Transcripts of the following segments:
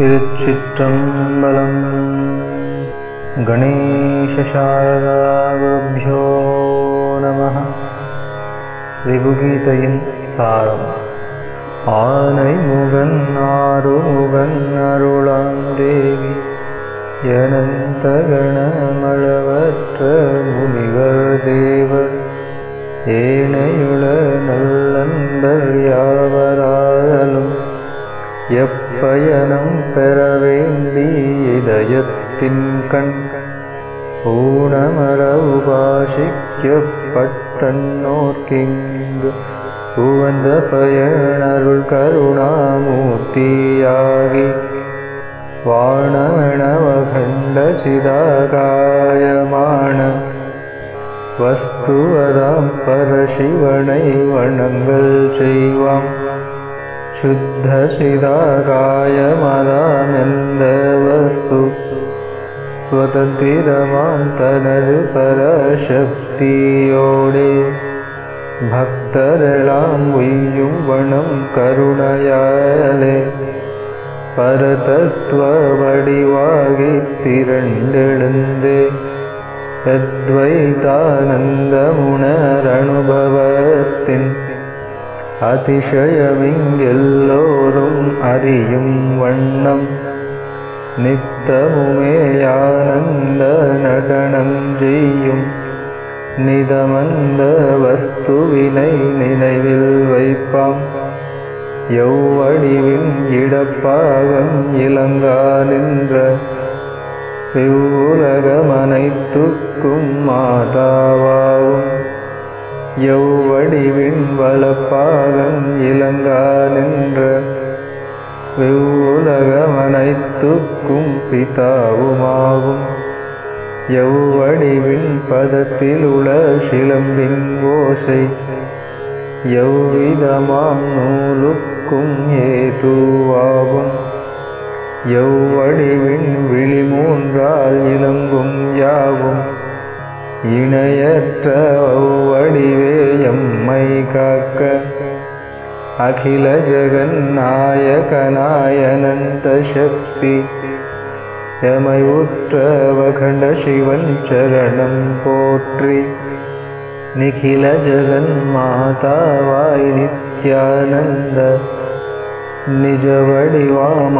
चित्रं बलं गणेशशारदावभ्यो नमः। विभुगीतयन् सारम्। आनैमुगन्नारुमुगन्नारुळं देवि यनन्तगणमळवत्र मुनिव देवनयुलनलं दर्यावरायलं य எப்பயனம் பெற வேண்டி இதயத்தின் கண் ஊனமர உபாசிக்கப்பட்டன்னோர்க்கிங்கு உவந்த பயனருள் கருணாமூர்த்தியாகி வாணவணவகண்ட சிதாகாயமான வஸ்துவதாம் பரசிவனை வணங்கள் செய்வாம் शुद्धशिराकाय शुद्धशिराकायमादानन्दवस्तु स्वतधिरमान्तरपरशक्तियोडे भक्तरलां विुम्बनं करुणयाले परतत्ववडिवागितिरण्डन्दे यद्वैतानन्दमुणरनुभवति அதிசயமிங்கெல்லோரும் அறியும் வண்ணம். நித்தமுமேயானந்த நடனம் செய்யும். நிதமந்த வஸ்துவினை நினைவில் வைப்பாம். எவ்வடிவின் இடப்பாகம் இளங்கா நின்ற இவ்வுலகமனைத்துக்கும் மாதாவாகும். எவ்வடிவின் வளப்பாகம் இளங்கா நின்ற வெவ்வுலகமனைத்துக்கும் பிதாவுமாகும். எவ்வடிவின் பதத்திலுள சிலம்பின் ஓசை எவ்விதமாம் நூலுக்கும் ஏதுவாகும். எவ்வடிவின் விழி மூன்றால் இலங்கும் யாவும் இணையற்ற வடிவே எம்மை காக்க அகில ஜெகநாயகநாயனந்த சக்தி எமை உற்றவகண்ட சிவன் சரணம் போற்றி நிகில ஜெகன் மாதாவாய் நித்யானந்த நிஜ வடிவாம்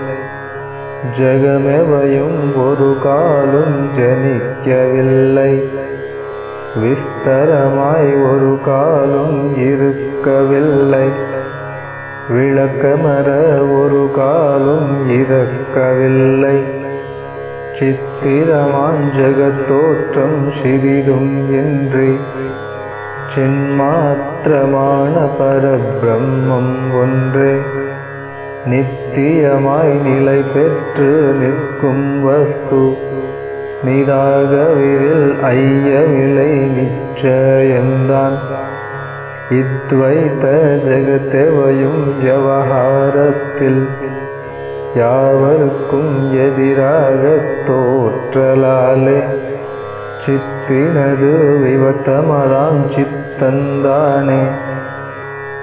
ஜகமெவையும் ஒரு காலும் ஜனிக்கவில்லை. விஸ்தரமாய் ஒரு காலும் இருக்கவில்லை. விளக்கமர ஒரு காலும் இறக்கவில்லை. சித்திரமான் ஜகத்தோற்றம் சிறிதும் இன்றி சின்மாத்திரமான பரபிரம்மம் ஒன்றே. நித்தியமாய் நிலை பெற்று நிற்கும் வஸ்து நிராகவிரில் ஐயவிலை நிச்சயந்தான் இத்வைத்த ஜெகத்தெவையும் வியவகாரத்தில் யாவருக்கும் எதிராக தோற்றலாலே சித்தினது விவத்தமதாம் சித்தந்தானே.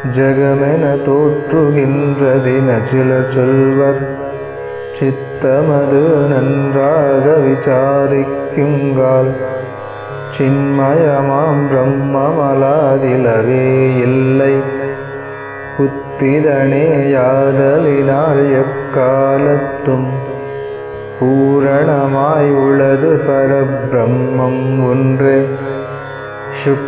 ஜகமென தோற்றுகின்றதின சில சொல்வர் சித்தமது நன்றாக விசாரிக்குங்கால் சின்மயமாம் பிரம்மமலாதிலவே இல்லை. புத்திரனே யாதலினால் எக்காலத்தும் பூரணமாய் உள்ளது பரபிரம்மம் ஒன்றே. சுக்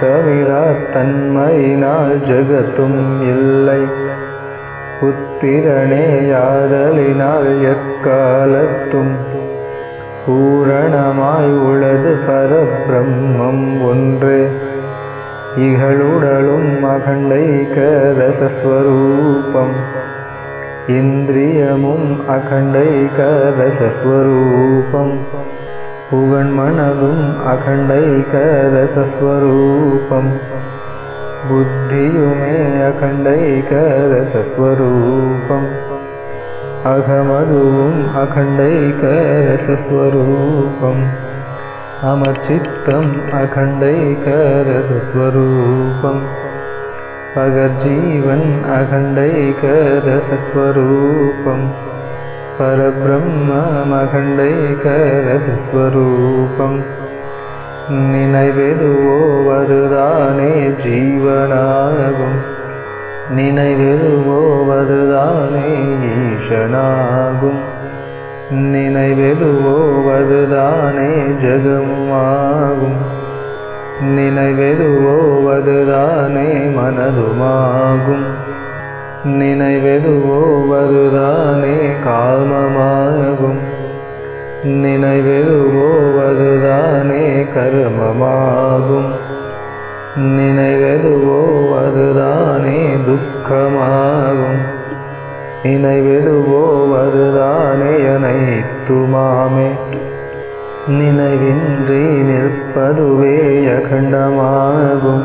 தவிர தன்மையினால் ஜகத்தும் இல்லை. புத்திரனே யாதலினால் எக்காலத்தும் பூரணமாய் உளது பரபிரம்மம் ஒன்று. இகழுடலும் அகண்டைக ரசஸ்வரூபம். இந்திரியமும் அகண்டைக ரசஸ்வரூபம். पुगण्मणगुम् अखण्डैकरसस्वरूपम्। बुद्धियुमे अखण्डैकरसस्वरूपम्। अघमधुम् अखण्डैकरसस्वरूपम्। अमचित्तम् अखण्डैकरसस्वरूपम्। अगर्जीवन् अखण्डैकरसस्वरूपम्। परब्रह्ममखण्डैकरसस्वरूपं निनैवेदुवो वरदाने जीवनागु निनैवेदुवो वददाने ईशणागुं निनैवेदुवो वददाने जगमुगुं निनैवेदुवो वददाने मनदुमागुम् நினைவெதுவோவதுதானே காமமாகும் நினைவெதுவோவதுதானே கர்மமாகும். நினைவெதுவோ துக்கமாகும். நினைவெதுவோவதுதானே அனைத்துமாமே நினைவின்றி நிற்பதுவே அகண்டமாகும்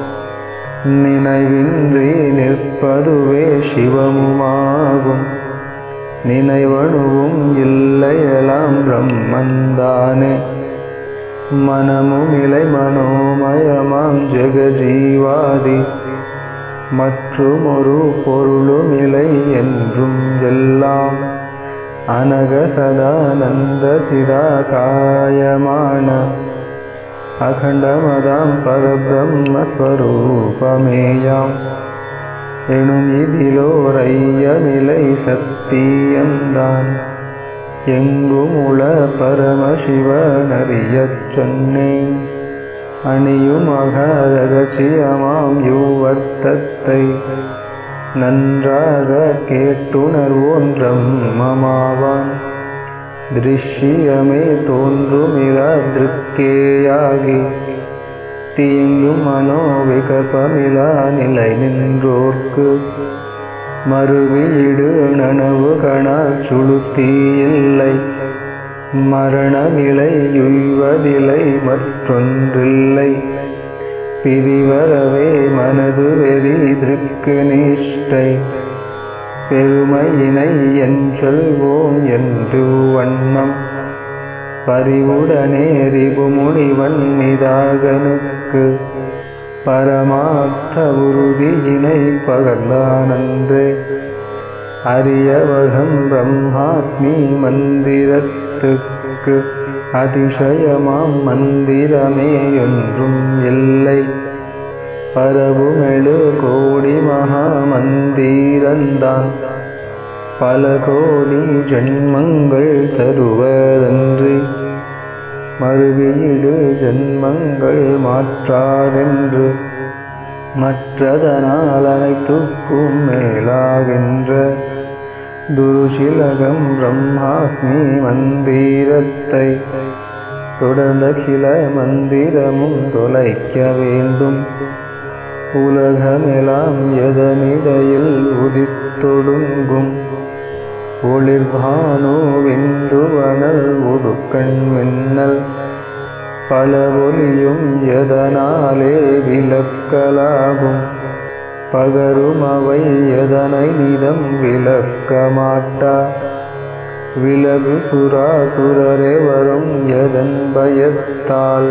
நினைவின்றி நிற்பதுவே சிவமுமாகும். நினைவணுவும் இல்லையெல்லாம் பிரம்மந்தானே மனமும் இலை மனோமயமாம் ஜெகஜீவாதி. மற்றும் ஒரு பொருளும் இலை என்றும் எல்லாம். அனக சதானந்த சிதாகாயமான அகண்டமதாம் பரபிரம்மஸ்வரூபமேயாம் எனும் இதிலோரையமிலை சத்தியந்தான் எங்கும் உள பரமசிவனறியச் சொன்னேன் அணியுமக ரகசியமாம் யுவர்த்தத்தை நன்றாக கேட்டுணர்வோன் பிரம்மமாவான் திருஷ்யமே தோன்றுமிரா திருக்கேயாகி தீங்கும் மனோவிகபமிலா நிலை நின்றோர்க்கு மறுவீடு நனவு கணா சுளுத்தி இல்லை மரணமிலை உய்வதில்லை மற்றொன்றில்லை பிரிவரவே மனது வெறி திருக்கு நிஷ்டை பெருமையினை என் சொல்வோம் என்று வண்ணம். பரிவுடனே ரிபுமுனிவன் நிதாகனுக்கு பரமார்த்த உறுதியினை பகர்ந்தானன்றே. அரியவகம் பிரம்மாஸ்மி மந்திரத்துக்கு அதிசயமாம் மந்திரமே ஒன்றும் இல்லை. பரவுமெழு கோடி மகாமந்திரந்தான் பல கோடி ஜென்மங்கள் தருவதன்றி மறுவீடு ஜென்மங்கள் மாற்றாதென்று மற்றதனால் அனைத்துக்கும் மேலாகின்ற துருஷிலகம் பிரம்மாஸ்மி மந்திரத்தை தொடர்ந்த கிள மந்திரமும் தொலைக்க வேண்டும் உலகமெல்லாம் எதனிடையில் உதித்தொடுங்கும் ஒளிர்பானு விந்துவனல் உடுக்கண் மின்னல் பல ஒலியும் எதனாலே விளக்கலாகும் பகரும் அவை எதனை நிதம் விளக்க மாட்டா விலகு சுராசுரரே வரும் எதன் பயத்தால்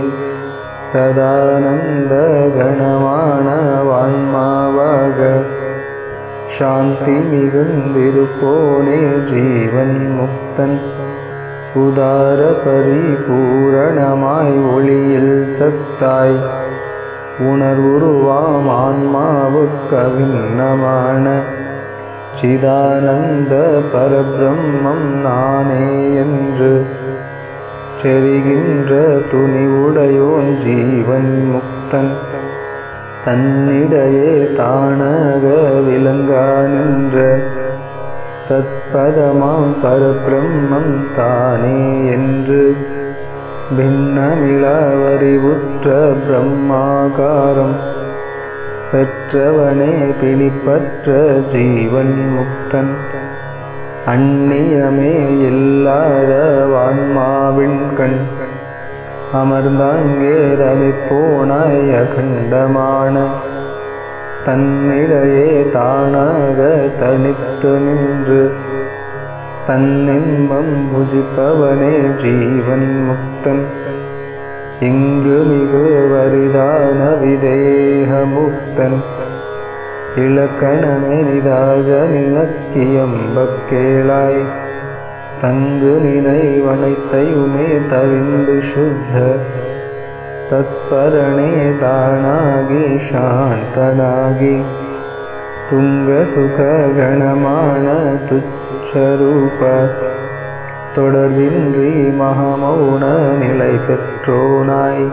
சதானந்த கணமான வான்மாவாக சாந்தி மிகுந்திருப்போனே ஜீவன் முக்தன் உதார பரிபூரணமாய் ஒளியில் சத்தாய் உணர்வுருவாம் ஆன்மாவுக்கு அவிண்ணமான சிதானந்த பரபிரம்மம் நானே என்று செறிகின்ற துணிவுடையோன் ஜீவன் முக்தன். தன்னிடையே தானாக விளங்கா நின்ற தத்பதமாம் பரபிரம்மம் தானே என்று பின்னமிழாவறிவுற்ற பிரம்மாகாரம் பெற்றவனே பிணிப்பற்ற ஜீவன் முக்தன். அந்நியமே இல்லாத வான்மாவின் கண். அமர்ந்தாங்கே ரவிப்போனாய் அகண்டமான தன்னிடையே தானாக தனித்து நின்று. தன்னின்பம் புஜிப்பவனே ஜீவன் முக்தன். இங்கு மிகு வரிதான விதேக முக்தன் இலக்கணமெனிதாக நிலக்கியம்பக் கேளாய் தங்கு நினைவனைத்தையுமே தவிந்து சுத்த தத்பரணே தானாகி சாந்தனாகி துங்க சுக கணமான துச்சரூப தொடர்பின்றி மகமௌன நிலை பெற்றோனாய்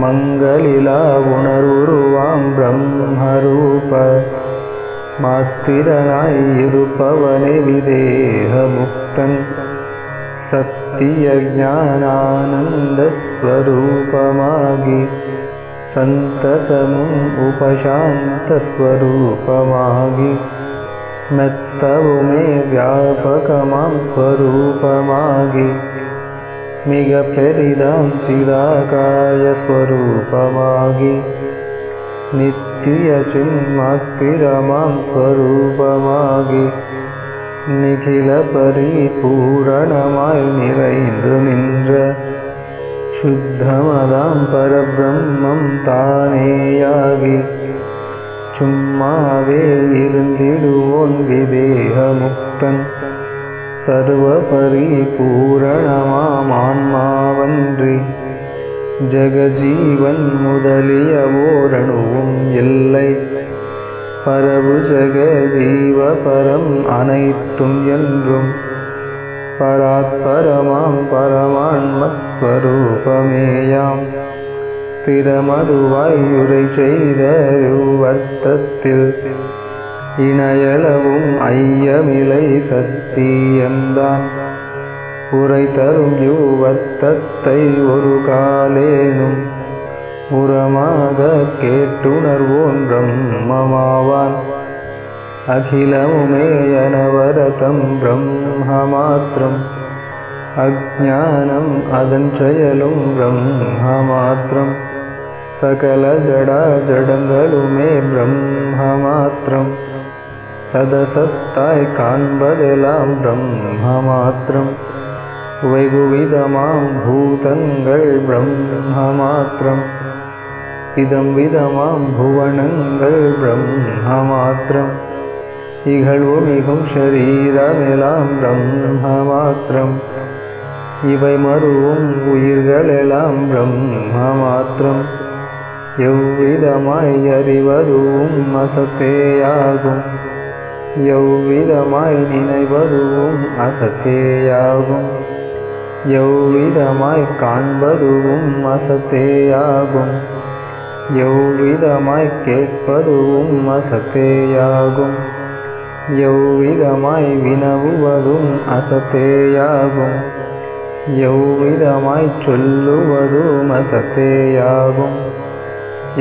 मङ्गलीला गुणरुवां ब्रह्मरूपमात्रिरनायिरूपवनिविदेहमुक्तं सत्यज्ञानानन्दस्वरूपमागि सन्ततमुपशान्तस्वरूपमागि मत्तव मे व्यापकमां स्वरूपमागि மிக பெரிதாம் சிதாகாய ஸ்வரூபமாகி நித்திய சின்மாத்திரமாம் ஸ்வரூபமாகி நிகில பரிபூரணமாய் நிறைந்து நின்ற சுத்தமதாம் பரபிரம்மம் தானேயாகி சும்மாவே இருந்திடுவோன் விதேக முக்தன் சர்வ பரிபூரணமாம் ஆன்மாவன்றி ஜகஜீவன் முதலிய ஓரணுவும் இல்லை பரவு ஜக ஜீவ பரம் அனைத்தும் என்றும் பராத்பரமாம் பரமான்மஸ்வரூபமேயாம் ஸ்திரமதுவாயுரை செய்த யுவர்த்தத்தில் இணையளவும் ஐயமிலை சத்தியம்தான் உரை தரும் யுவர்த்தத்தை ஒரு காலேனும் உரமாக கேட்டுணர்வோன் பிரம்மமாவான் அகிலமுமே அனவரதம் பிரம்மமாத்திரம் அஜானம் அதன் செயலும் பிரம்மமாத்திரம் சகல ஜடா ஜடங்களுமே பிரம்மமாத்திரம் சதசத்தாய் காண்பதெல்லாம் பிரம்மமாத்திரம் வெகுவிதமாம் பூதங்கள் பிரம்மமாத்திரம் இதம் விதமாம் புவனங்கள் பிரம்மமாத்திரம் இகழ்வுமிகும் ஷரீரமெல்லாம் பிரம்மமாத்திரம் இவை மறுவும் உயிர்களெல்லாம் பிரம்மமாத்திரம் எவ்விதமாய் அறிவதுவும் அசத்தேயாகும் எவ்விதமாய் நினைவதுவும் அசத்தேயாகும் எவ்விதமாய் காண்பதுவும் அசத்தேயாகும் எவ்விதமாய் கேட்பதுவும் அசத்தேயாகும் எவ்விதமாய் வினவுவதும் அசத்தேயாகும் எவ்விதமாய்ச் சொல்லுவதும் அசத்தேயாகும்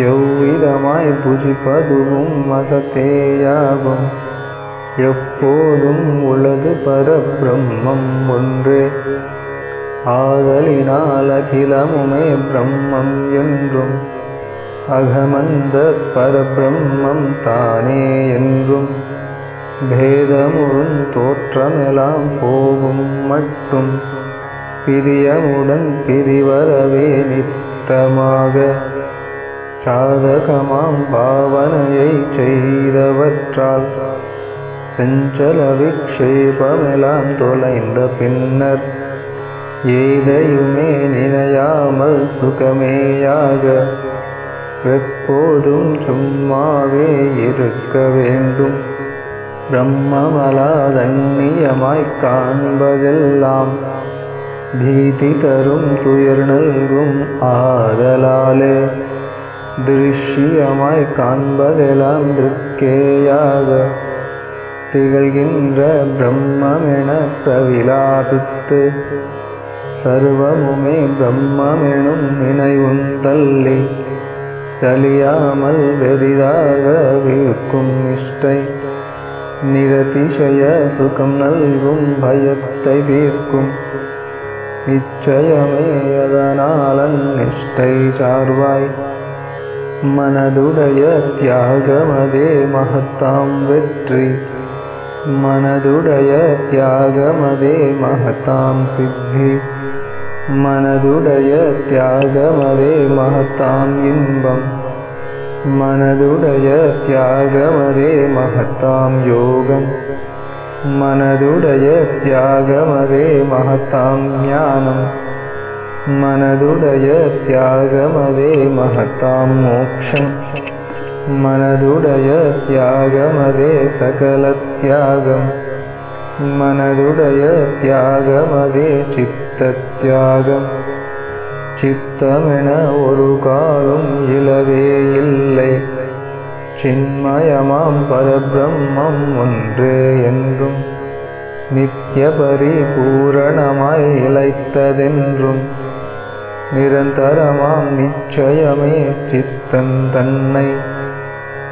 எவ்விதமாய் புஜிப்பதுவும் அசத்தேயாகும் எப்போதும் உளது பரபிரம்மம் ஒன்றே. ஆதலினால் அகிலமுமே பிரம்மம் என்றும் அகமந்த பரபிரம்மம் தானே என்றும். பேதமுறும் தோற்றமெல்லாம் போகும் மட்டும் பிரியமுடன் பிரிவரவே நித்தமாக. சாதகமாம் பாவனையை செய்தவற்றால் செஞ்சல விக்ஷேபமெல்லாம் தொலைந்த பின்னர் ஏதையுமே நினையாமல் சுகமேயாக எப்போதும் சும்மாவே இருக்க வேண்டும். பிரம்மமலாதண்ணியமாய்க் காண்பதெல்லாம் பீதி தரும் துயர் நல்கும் ஆதலாலே திருஷ்யமாய் காண்பதெல்லாம் திருக்கேயாக திகழ்கின்ற பிரம்மென பிரவிலாபித்து சர்வமுமே பிரம்மெனும் நினைவும் தள்ளி சலியாமல் வெறிதாக விற்கும் நிஷ்டை நிரதிசய சுகம் நல்கும் பயத்தை தீர்க்கும் நிச்சயமே அதனாலன் நிஷ்டை சார்வாய் மனதுடைய தியாகமதே மகத்தாம் வெற்றி मनदुडयत्यागमदे महतां सिद्धि। मनदुडयत्यागमरे महतां इम्बं मनदुडयत्यागमरे महतां योगं मनदुडयत्यागमरे महतां ज्ञानं मनदुडयत्यागमरे महतां मोक्षं मनदुडयत्यागमरे सकलत् தியாகம் மனதுடைய தியாகமதே சித்த தியாகம் சித்தமென ஒரு காலும் இலவே இல்லை சின்மயமாம் பரபிரம்மம் ஒன்றே என்றும் நித்திய பரிபூரணமாய் இழைத்ததென்றும் நிரந்தரமாம் நிச்சயமே சித்தன் தன்னை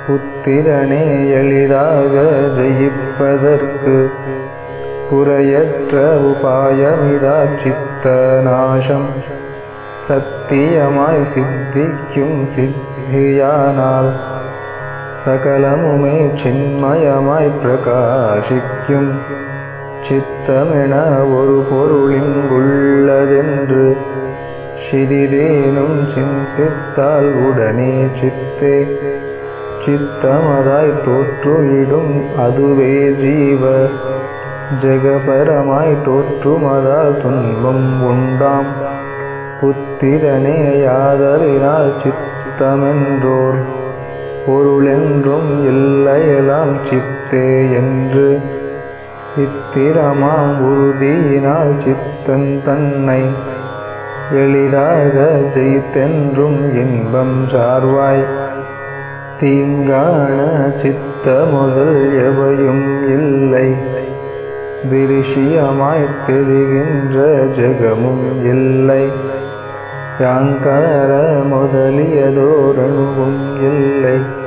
புத்திரனே எளிதாக ஜெயிப்ப குறையற்ற உபாயமிதா சித்த நாசம் சத்தியமாய் சித்திக்கும் சித்தியானால் சகலமுமே சின்மயமாய் பிரகாசிக்கும். சித்தமென ஒரு பொருளிங்குள்ளதென்று சிறிதேனும் சிந்தித்தால் உடனே சித்தே சித்தமதாய் தோற்றுவிடும் அதுவே ஜீவ ஜெகபரமாய் தோற்றுமதால் துன்பம் உண்டாம். புத்திரனே யாதறினால் சித்தமென்றோர். பொருளென்றும் இல்லையெல்லாம் சித்தே என்று. இத்திரமாம் உறுதியினால் சித்தன் தன்னை எளிதாக ஜெயித்தென்றும் இன்பம் சார்வாய். தீங்கான சித்த முதல் எவையும் இல்லை. திருஷியமாய்த் தெரிகின்ற ஜெகமும் இல்லை. யாங்கர முதலியதோரணுவும் இல்லை.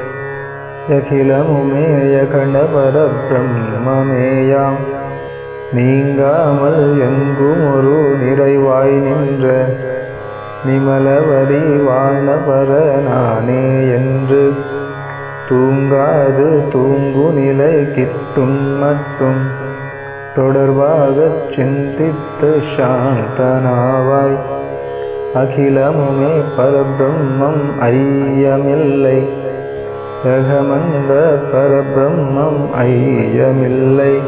அகிலமுமேய கணபர பிரம்மமேயாம் நீங்காமல் எங்கும் ஒரு நிறைவாய் நின்ற நிமலவரி வானபர நானே என்று தூங்காது தூங்கு நிலை கிட்டும் மட்டும். தொடர்பாகச் சிந்தித்து சாந்தனாவாய். அகிலமுமே பரபிரம்மம் ஐயமில்லை. ரகமந்த பரபிரம்மம் ஐயமில்லை.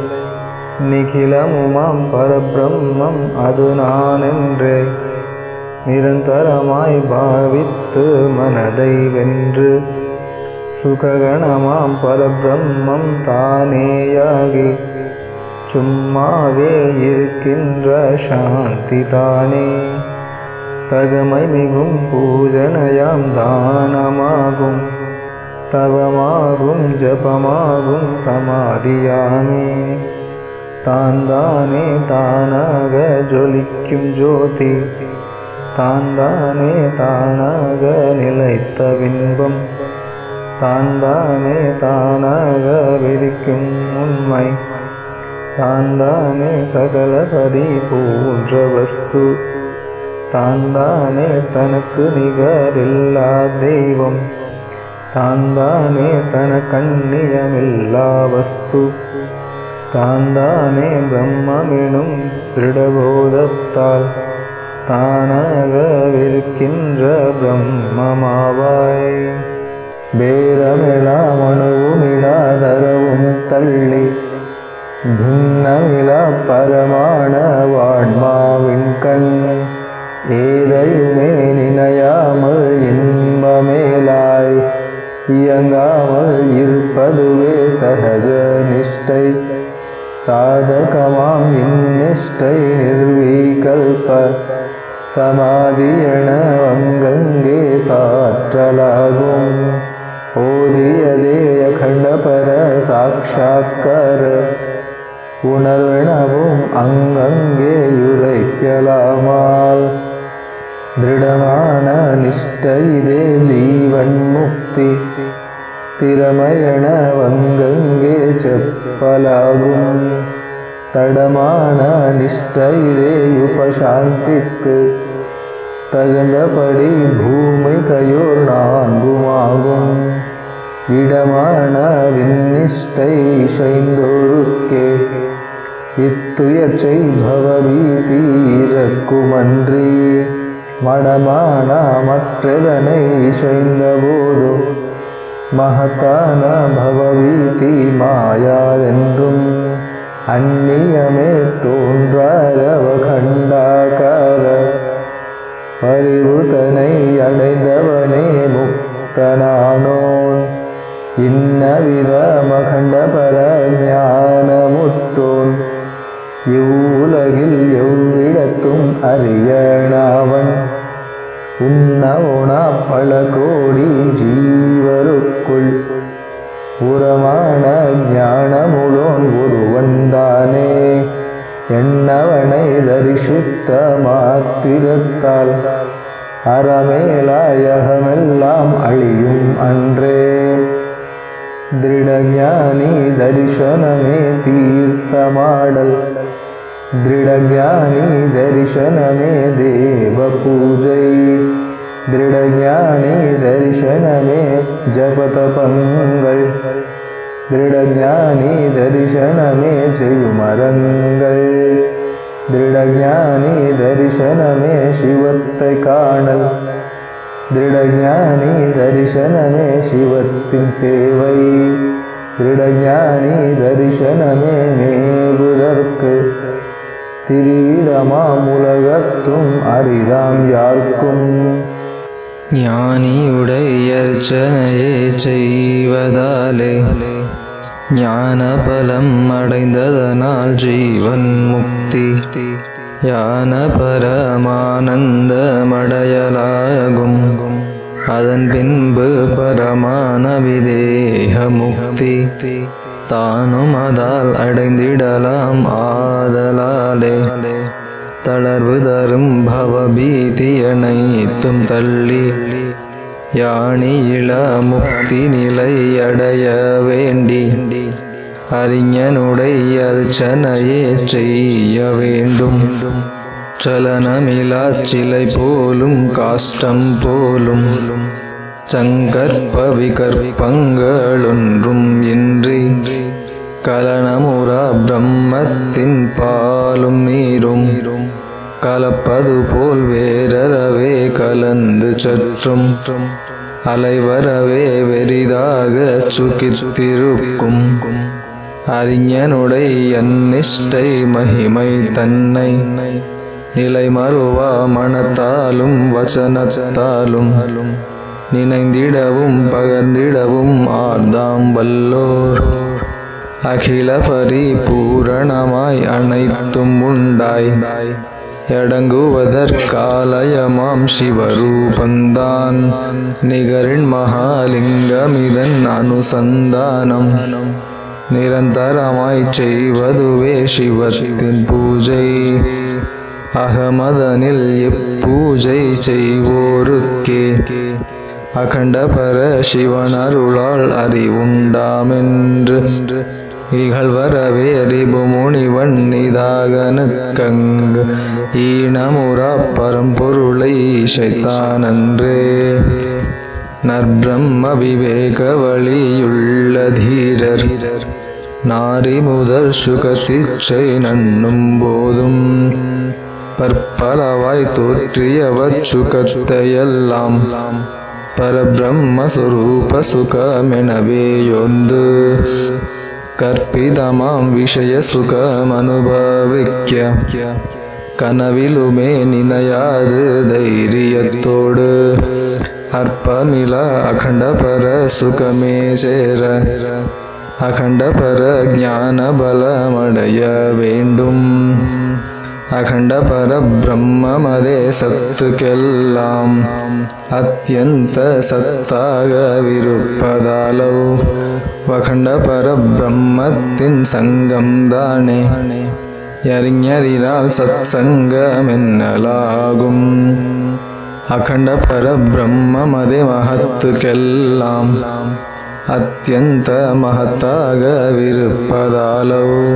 நிகிலமுமாம் பரபிரம்மம் அது நானென்றே. நிரந்தரமாய் பாவித்து மனதை வென்று சுககணமாம் பரபிரம்மம் தானேயாகி சும்மாவே இருக்கின்ற சாந்தி தானே தகமை மிகும் பூஜனையாம் தானமாகும் தவமாகும் ஜபமாகும் சமாதியாமே தான் தானே தானாக ஜொலிக்கும் ஜோதி தான் தானே தானாக நிலைத்த பின்பம் தான் தானே தானாக விரிக்கும் உண்மை. தான் தானே சகல பரிபூன்ற வஸ்து. தான் தானே தனக்கு நிகரில்லா தெய்வம். தான் தானே தன கண்ணியமில்லா வஸ்து. தான் தானே பிரம்மெனும் திருடபோதத்தால் தானாக விருக்கின்ற பிரம்மமாவாய். பேரமிழா மனுவுமிடாதரவும் தள்ளி பின்னமிழா பரமான வான்மாவின் கண் ஏதையுமே நினையாமல் இன்பமேலாய் இயங்காமல் இருப்பதுவே சகஜ நிஷ்டை சாதகமாம் இந்நிஷ்டை நிர்வீகல்ப சமாதியென வங்கங்கே சாற்றலாகும் ஓதியதே அகண்டபர சாட்சாத்கார உணர்வெனவும் அங்கங்கே யுரைக்கலாமால் திருடமான நிஷ்டை இதே ஜீவன் முக்தி திறமையென வங்கங்கே செப்பலாகும் தடமான நிஷ்டை இதே உபசாந்திக்கு தகுந்தபடி பூமிகையோர் நான்குமாகும் இடமான விந்நிஷ்டை இசைந்தோருக்கே இத்துயர்ச்சை பவபீதி இறக்குமன்றி மடமான மற்றதனை இசைந்தபோது மகத்தான பவபீதி மாயாதென்றும் அந்நியமே தோன்றாரவ அறிவு தனை அடைந்தவனே முக்தனானோன் இன்னவித மகண்ட மகண்டபர ஞானமுத்தோன் இவ்வுலகில் எவ்விடத்தும் அறியணவன் உண்ணவுணா பல கோடி ஜீவருக்குள். உரமான ஞானமுளோன் ஒருவன்தானே எண்ணவனை தரிசித்த மாத்திரத்தால் அறமேலாயகமெல்லாம் அழியும் அன்றே திருடஞானி தரிசனமே தீர்த்தமாடல் திருடஞானி தரிசனமே தேவ பூஜை திருடஞானி தரிசனமே ஜபதபங்கள் திருடஞானி தரிசனமே செய்யுமரங்கள் திருடஞானி தரிசனமே சிவத்தை காணல் திருடஞானி தரிசனமே சிவத்தின் சேவை திருடஞானி தரிசனமே மேவுதற்கு திரிவிதமாம் உலகத்தும் அரிதாம் யார்க்கும் ஞானியுடையர்ச்சனையே செய்வதாலே ஞான பலம் அடைந்ததனால் ஜீவன் முக்தி. யான பரமானந்தமடையலாகும் அதன் பின்பு பரமான விதேக முக்தி. தானும் அதால் அடைந்திடலாம் ஆதலாலே. தளர்வு தரும் பவபீதி அனைத்தும் தள்ளி. யானியில முக்தி நிலை அடைய வேண்டி அறிஞனுடைய அர்ச்சனையே செய்ய வேண்டும். சலனமிலா சிலை போலும் காஷ்டம் போலும் சங்கற்ப விகற்பங்களொன்றும் இன்றி கலனமுறா பிரம்மத்தின் பாலும் நீரும் கலப்பது போல் வேறறவே கலந்து சற்றும். அலைவரவே வெரிதாக சுகித்திருக்கும். அறிஞனுடைய அந்நிஷ்டை மகிமை தன்னை நிலை மறுவா மனத்தாலும் வசனத்தாலும் நினைந்திடவும் பகர்ந்திடவும் ஆர்தாம் வல்லோர். அகில பரிபூரணமாய் அனைத்தும் உண்டாய். எடங்குவதற்காலயமாம் சிவரூபந்தான். நிகரின் மகாலிங்கமிதன் அனுசந்தானம். நிரந்தரமாய் செய்வதுவே சிவத்தின் பூஜை. அகமதனில் இப்பூஜை செய்வோருக்கே. அகண்ட பர சிவன் அறிவுண்டாமென்று இகழ்வரவே அறிவு முனிவன் நிதாகனுக்கங் ஈனமுறா பரம்பொருளை சைத்தானன்றே நற்பிரம்ம விவேக வழியுள்ள தீரர் நாரி முதல் சுகசிச்சை நண்ணும் போதும். பற்பலவாய் தோற்றியவச் சுகத்தையெல்லாம் பரபிரம்மஸ்வரூப சுகமெனவே யொந்து கற்பிதமாம் விஷய சுகமனுபவிக்க கனவிலுமே நினையாது தைரியத்தோடு அற்பமில அகண்ட பர சுகமே சேர அகண்ட பர ஞான பலமடைய வேண்டும் அகண்ட பர பிரம்மமதே சத்துக்கெல்லாம் அத்தியந்த சத்தாகவிருப்பதாலோ வகண்ட பர பரபிரம்மத்தின் சங்கம் தானே. அறிஞரினால் சத் சங்கம் என்னலாகும் அகண்ட பரபிரம்மம் அதே மகத்துக்கெல்லாம் அத்தியந்த மகத்தாகவிருப்பதாலோ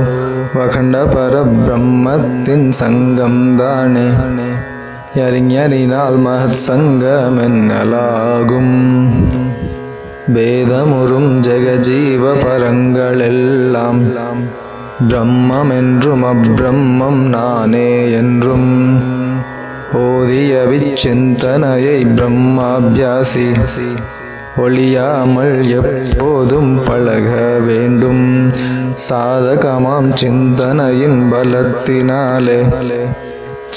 வகண்ட பரபிரம்மத்தின் சங்கம் தானே. அறிஞரினால் மகத் சங்கம் சங்கமென்னலாகும் வேதமுறும் ஜெகஜீவ பரங்களெல்லாம். பிரம்மம் என்றும் அப்ரம்மம் நானே என்றும். ஓதிய விச்சிந்தனையை பிரம்மாபியாசி. ஒளியாமல் எப்போதும் பழக வேண்டும். சாதகமாம் சிந்தனையின் பலத்தினாலே.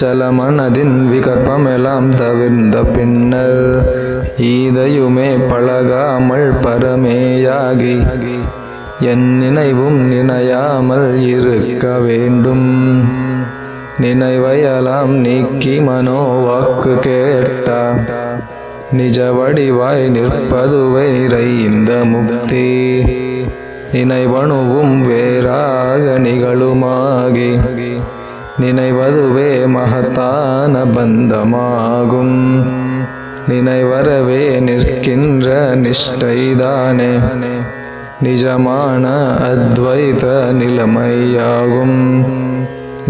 சலமனதின் விகற்பமெல்லாம் தவிர்ந்த பின்னர் ஈதையுமே பழகாமல் பரமேயாகி என் நினைவும் நினையாமல் இருக்க வேண்டும். நினைவையெல்லாம் நீக்கி மனோ வாக்கு கேட்டா நிஜ வடிவாய் நிற்பதுவை நிறைந்த முக்தி. நினைவணுவும் வேறாக நிகழுமாகி நினைவதுவே மகத்தான பந்தமாகும். நினைவரவே நிற்கின்ற நிஷ்டைதானே. நிஜமான அத்வைத நிலைமையாகும்.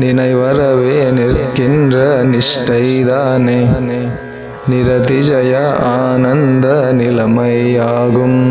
நினைவரவே நிற்கின்ற நிஷ்டைதானே. நிரதிஜய ஆனந்த நிலைமையாகும்.